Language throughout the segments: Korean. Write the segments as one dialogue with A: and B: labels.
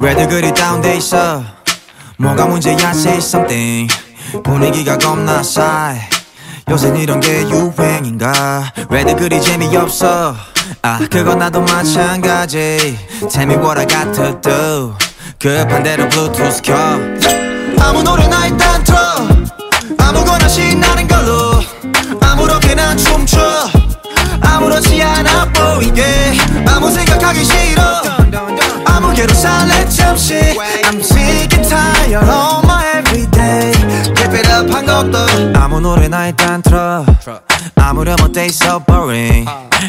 A: 왜들 그리 다운돼 있어? 뭐가 문제야 say something. 분위기가 겁나 싸해. 요새 이런 게 유행인가? 왜들 그리 재미없어? 아 그건 나도 마찬가지. Tell me what I got to do 급한 대로 블루투스 켜. 아무 노래나 일단 틀어. 아무거나 신나는 걸 잠시 I'm sick and tired of my everyday. Keep it up 한 것도. 아무 노래나 일단 틀어. 아무렴 어때 so boring.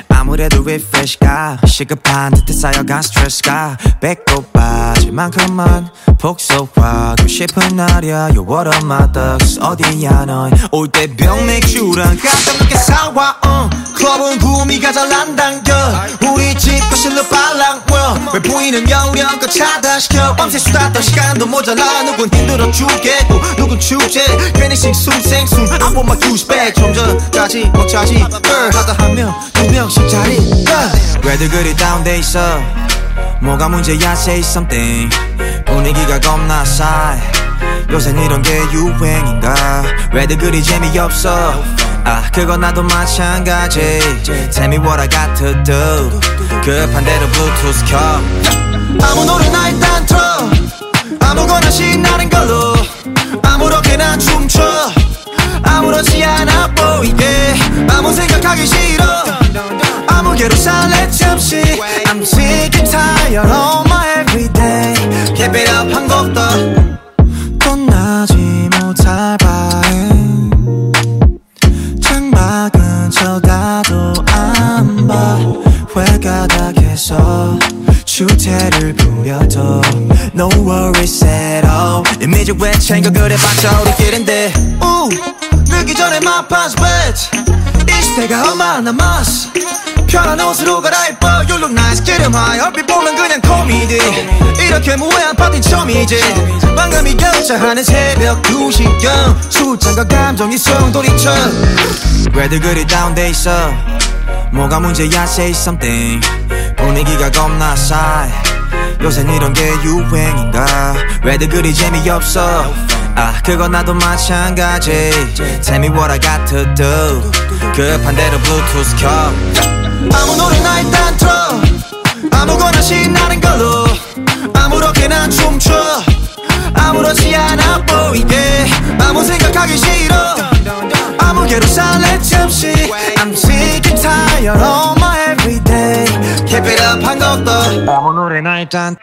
A: 아무래도 refresh가 시급한 듯해 쌓여간 스트레스가. 배꼽 빠질 만큼만 복속하고 싶은 날이야. You what up my thugs. 어디야 넌올 때 병 맥주랑 깜짝 놀게 사와 uh. 클럽은 구미가 잘 안 당겨. 우리 집 거실로 빨랑 왜 보이는 영역껏 차단시켜. 밤새 수다 떨 시간도 모자라. 누군 힘들어 죽겠고 누군 축제. 괜히 want my douche back. 좀 전까지 먹자지? Girl 하다 한명 두 명씩 자리. 왜들 그리 다운돼 있어? 뭐가 문제야 say something. 분위기가 겁나 싸해 요샌 이런 게 유행인가? 왜들 그리 재미없어? 아 그건 나도 마찬가지. Tell me what I got to do 급한 대로 블루투스 켜. 아무 노래나 일단 틀어. 아무거나 신나는 걸로. 아무렇게나 춤춰. 아무렇지 않아 보이게. 아무 생각하기 싫어. 아무개로 살래 잠시 I'm sick 안봐 회가닥에서 주태를 부려도 No worries at all. 이미지 왜 챙겨 그래봤자 우리끼린데. 우 늦기 전에 my past bet 이 시대가 얼마 남았어. 편한 옷으로 갈아입어. You look nice. get em high 얼핏 보면 그냥 코미디. 이렇게 무해한 파티 처음이지. 방감이 격차하는 새벽 2시경. 술잔과 감정이 성돌이쳐 왜들 그리 다운돼 있어 뭐가 문제야 say something. 분위기가 겁나 싸해. 요샌 이런 게 유행인가? 왜들 그리 재미없어? 아 그건 나도 마찬가지. Tell me what I got to do 급한 대로 블루투스 켜. 아무 노래나 일단 틀어. 아무거나 신나는 걸로. 아무렇게나 춤춰. 아무렇지 않아 보이게. 아무 생각하기 싫어. 아무개로 살래 Keep it up 한곡더 아무 노래나 일단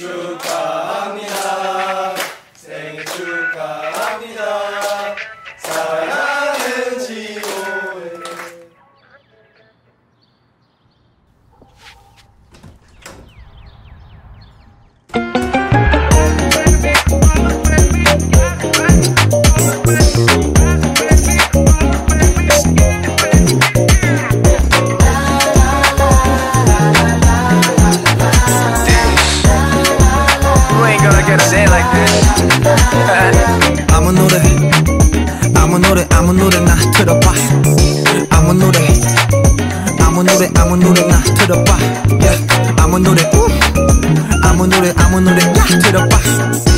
B: You get a day like this.
A: 아무 노래 아무 노래 아무 노래 나 틀어봐 아무 노래 아무 노래 아무 노래 나 틀어봐 yeah. 아무 노래 우. 아무 노래 아무 노래 나 틀어봐